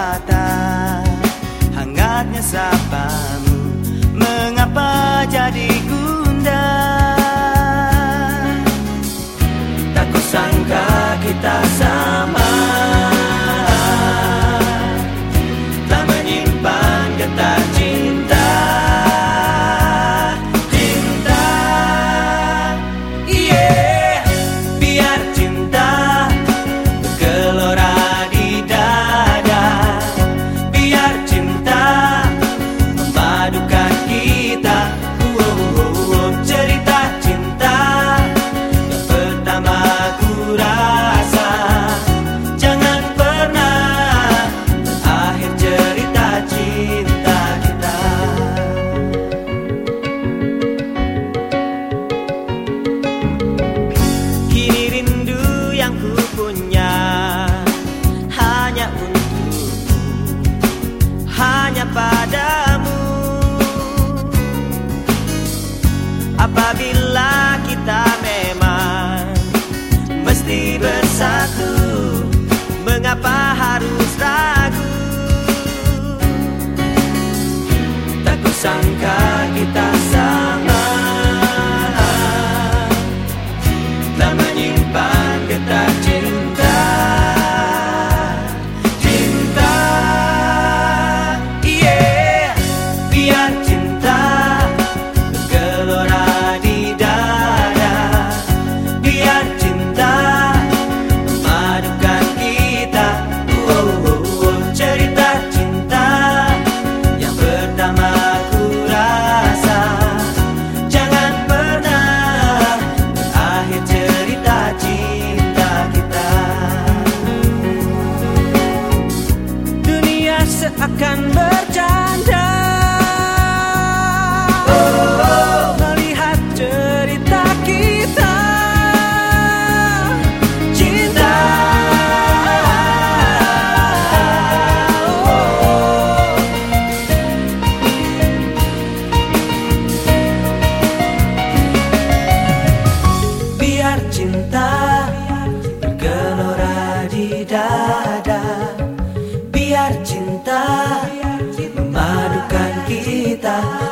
mata. Hangatnya sapamu. Mengapa jadi apabila kita biar cinta memadukan kita.